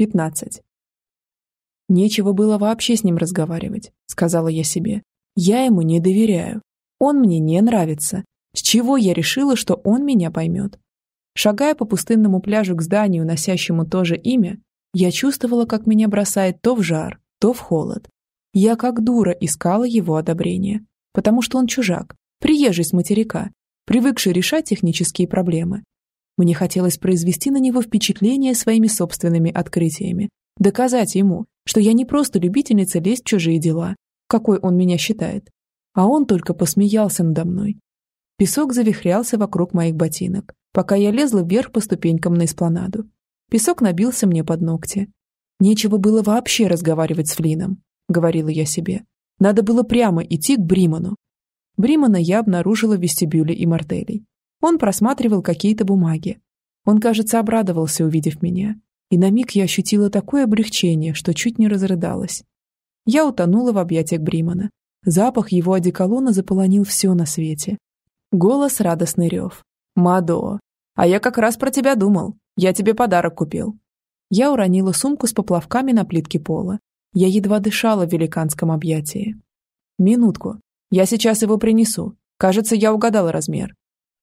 15. Нечего было вообще с ним разговаривать, сказала я себе. Я ему не доверяю. Он мне не нравится. С чего я решила, что он меня поймет? Шагая по пустынному пляжу к зданию, носящему то же имя, я чувствовала, как меня бросает то в жар, то в холод. Я как дура искала его одобрения, потому что он чужак, приезжий с материка, привыкший решать технические проблемы, мне хотелось произвести на него впечатление своими собственными открытиями, доказать ему, что я не просто любительница лезть в чужие дела, какой он меня считает, а он только посмеялся надо мной. Песок завихрялся вокруг моих ботинок, пока я лезла вверх по ступенькам на эспланаду. Песок набился мне под ногти. Нечего было вообще разговаривать с Флином, говорила я себе. Надо было прямо идти к Бриману. Бримана я обнаружила в вестибюле и мартелей. Он просматривал какие-то бумаги. Он, кажется, обрадовался, увидев меня. И на миг я ощутила такое облегчение, что чуть не разрыдалась. Я утонула в объятиях Бримана. Запах его одеколона заполонил все на свете. Голос радостный рев. «Мадо! А я как раз про тебя думал. Я тебе подарок купил». Я уронила сумку с поплавками на плитке пола. Я едва дышала в великанском объятии. «Минутку. Я сейчас его принесу. Кажется, я угадала размер.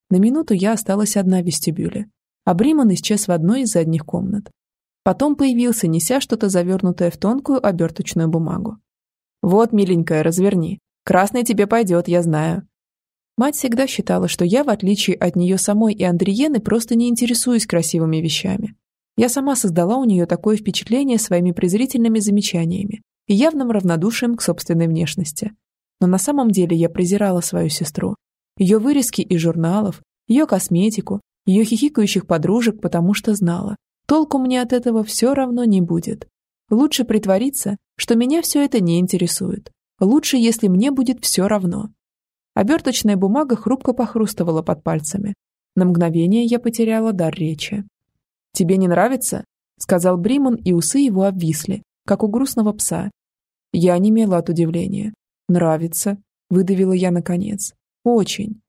На минуту я осталась одна в вестибюле, а Бриман исчез в одной из задних комнат. Потом появился, неся что-то завернутое в тонкую оберточную бумагу. «Вот, миленькая, разверни. Красный тебе пойдет, я знаю». Мать всегда считала, что я, в отличие от нее самой и Андриены, просто не интересуюсь красивыми вещами. Я сама создала у нее такое впечатление своими презрительными замечаниями и явным равнодушием к собственной внешности. Но на самом деле я презирала свою сестру, ее вырезки из журналов, ее косметику, ее хихикающих подружек, потому что знала, толку мне от этого все равно не будет. Лучше притвориться, что меня все это не интересует. Лучше, если мне будет все равно. Оберточная бумага хрупко похрустывала под пальцами. На мгновение я потеряла дар речи. «Тебе не нравится?» — сказал Бриман, и усы его обвисли, как у грустного пса. Я онемела от удивления. «Нравится», — выдавила я наконец. Очень.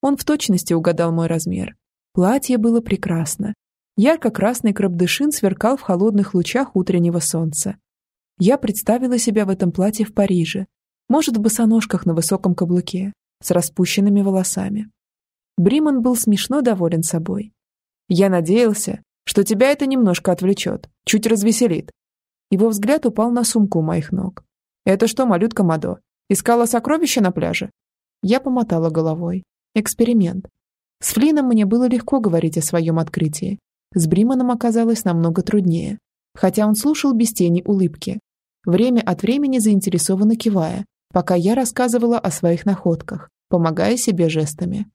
Он в точности угадал мой размер. Платье было прекрасно. Ярко-красный крабдышин сверкал в холодных лучах утреннего солнца. Я представила себя в этом платье в Париже, может, в босоножках на высоком каблуке, с распущенными волосами. Бриман был смешно доволен собой. «Я надеялся, что тебя это немножко отвлечет, чуть развеселит». Его взгляд упал на сумку моих ног. «Это что, малютка Мадо, искала сокровища на пляже?» Я помотала головой. Эксперимент. С Флином мне было легко говорить о своем открытии. С Бриманом оказалось намного труднее. Хотя он слушал без тени улыбки. Время от времени заинтересованно кивая, пока я рассказывала о своих находках, помогая себе жестами.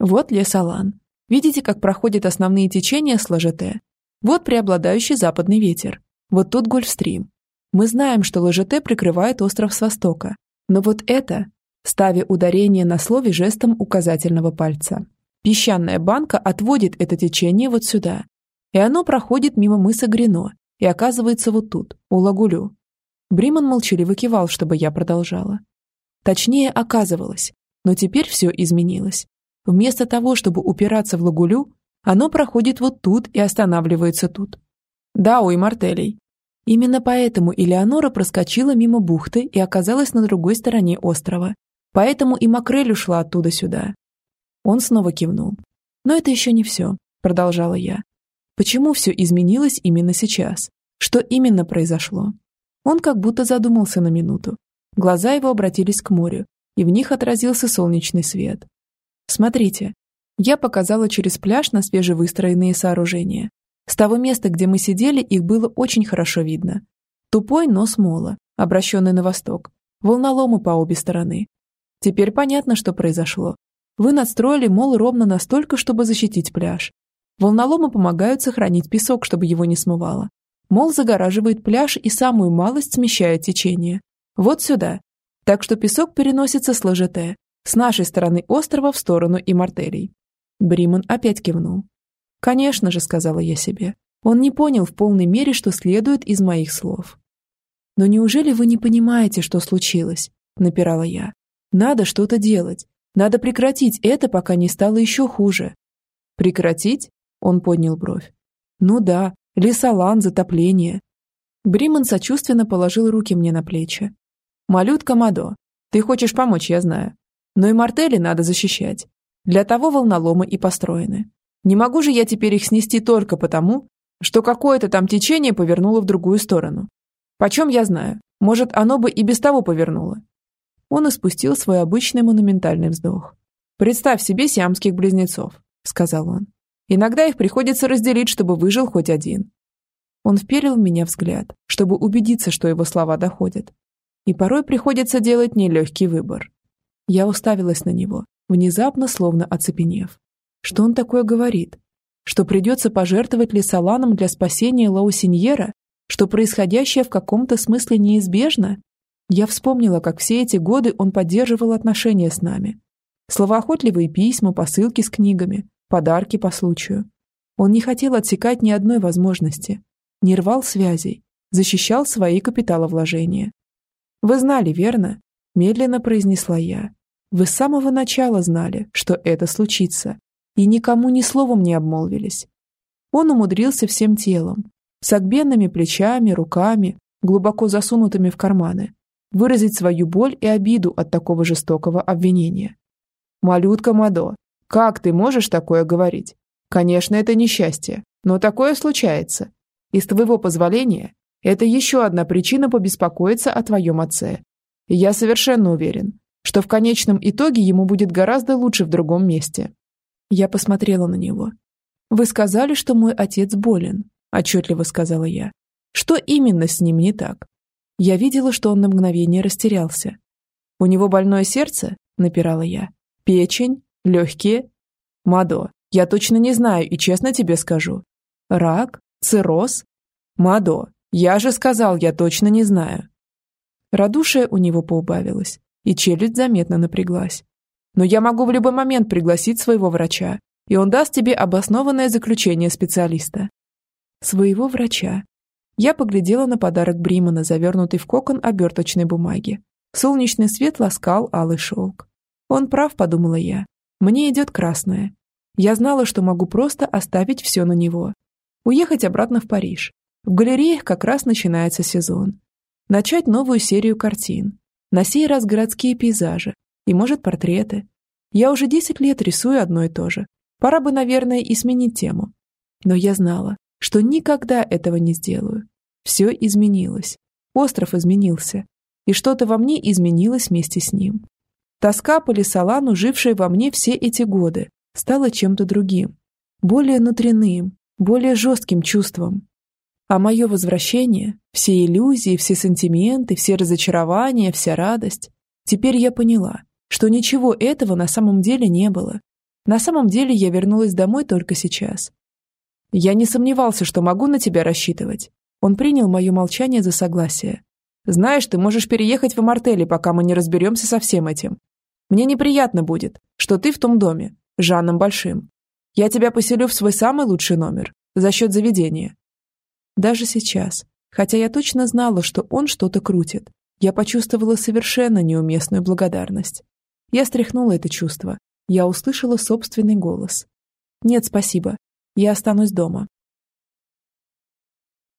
Вот лес Алан. Видите, как проходят основные течения с Ложете? Вот преобладающий западный ветер. Вот тут Гольфстрим. Мы знаем, что Ложете прикрывает остров с востока. Но вот это ставя ударение на слове жестом указательного пальца. Песчаная банка отводит это течение вот сюда, и оно проходит мимо мыса Грино и оказывается вот тут, у Лагулю. Бриман молчаливо кивал, чтобы я продолжала. Точнее, оказывалось, но теперь все изменилось. Вместо того, чтобы упираться в Лагулю, оно проходит вот тут и останавливается тут. Да, у Мартелей. Именно поэтому Элеонора проскочила мимо бухты и оказалась на другой стороне острова, Поэтому и Макрель ушла оттуда сюда. Он снова кивнул. Но это еще не все, продолжала я. Почему все изменилось именно сейчас? Что именно произошло? Он как будто задумался на минуту. Глаза его обратились к морю, и в них отразился солнечный свет. Смотрите, я показала через пляж на свежевыстроенные сооружения. С того места, где мы сидели, их было очень хорошо видно. Тупой нос мола, обращенный на восток, волноломы по обе стороны, Теперь понятно, что произошло. Вы надстроили мол ровно настолько, чтобы защитить пляж. Волноломы помогают сохранить песок, чтобы его не смывало. Мол загораживает пляж и самую малость смещает течение. Вот сюда. Так что песок переносится с ложете, с нашей стороны острова в сторону и мартелей. Бриман опять кивнул. «Конечно же», — сказала я себе. Он не понял в полной мере, что следует из моих слов. «Но неужели вы не понимаете, что случилось?» — напирала я. Надо что-то делать. Надо прекратить это, пока не стало еще хуже. Прекратить? Он поднял бровь. Ну да, Лесолан, затопление. Бриман сочувственно положил руки мне на плечи. «Малютка Мадо, ты хочешь помочь, я знаю. Но и мартели надо защищать. Для того волноломы и построены. Не могу же я теперь их снести только потому, что какое-то там течение повернуло в другую сторону. Почем я знаю? Может, оно бы и без того повернуло. Он испустил свой обычный монументальный вздох. «Представь себе сиамских близнецов», — сказал он. «Иногда их приходится разделить, чтобы выжил хоть один». Он вперил в меня взгляд, чтобы убедиться, что его слова доходят. И порой приходится делать нелегкий выбор. Я уставилась на него, внезапно словно оцепенев. Что он такое говорит? Что придется пожертвовать лесоланом для спасения Лаусиньера? Что происходящее в каком-то смысле неизбежно? Я вспомнила, как все эти годы он поддерживал отношения с нами. Словоохотливые письма, посылки с книгами, подарки по случаю. Он не хотел отсекать ни одной возможности, не рвал связей, защищал свои капиталовложения. «Вы знали, верно?» – медленно произнесла я. «Вы с самого начала знали, что это случится, и никому ни словом не обмолвились». Он умудрился всем телом, с огбенными плечами, руками, глубоко засунутыми в карманы, выразить свою боль и обиду от такого жестокого обвинения. «Малютка Мадо, как ты можешь такое говорить? Конечно, это несчастье, но такое случается. И с твоего позволения, это еще одна причина побеспокоиться о твоем отце. И я совершенно уверен, что в конечном итоге ему будет гораздо лучше в другом месте. Я посмотрела на него. «Вы сказали, что мой отец болен», – отчетливо сказала я. «Что именно с ним не так?» Я видела, что он на мгновение растерялся. «У него больное сердце?» – напирала я. «Печень? Легкие?» «Мадо, я точно не знаю и честно тебе скажу. Рак? Цирроз? Мадо, я же сказал, я точно не знаю. Радушие у него поубавилось, и челюсть заметно напряглась. Но я могу в любой момент пригласить своего врача, и он даст тебе обоснованное заключение специалиста. Своего врача. Я поглядела на подарок Бримана, завернутый в кокон оберточной бумаги. Солнечный свет ласкал алый шелк. Он прав, подумала я. Мне идет красное. Я знала, что могу просто оставить все на него. Уехать обратно в Париж. В галереях как раз начинается сезон. Начать новую серию картин. На сей раз городские пейзажи. И, может, портреты. Я уже 10 лет рисую одно и то же. Пора бы, наверное, и сменить тему. Но я знала, что никогда этого не сделаю. Все изменилось. Остров изменился. И что-то во мне изменилось вместе с ним. Тоска по Лесолану, жившая во мне все эти годы, стало чем-то другим, более внутренним, более жестким чувством. А мое возвращение, все иллюзии, все сантименты, все разочарования, вся радость, теперь я поняла, что ничего этого на самом деле не было. На самом деле я вернулась домой только сейчас. Я не сомневался, что могу на тебя рассчитывать. Он принял мое молчание за согласие. Знаешь, ты можешь переехать в Мартели, пока мы не разберемся со всем этим. Мне неприятно будет, что ты в том доме, Жанном Большим. Я тебя поселю в свой самый лучший номер, за счет заведения. Даже сейчас, хотя я точно знала, что он что-то крутит, я почувствовала совершенно неуместную благодарность. Я стряхнула это чувство. Я услышала собственный голос. «Нет, спасибо. Я останусь дома».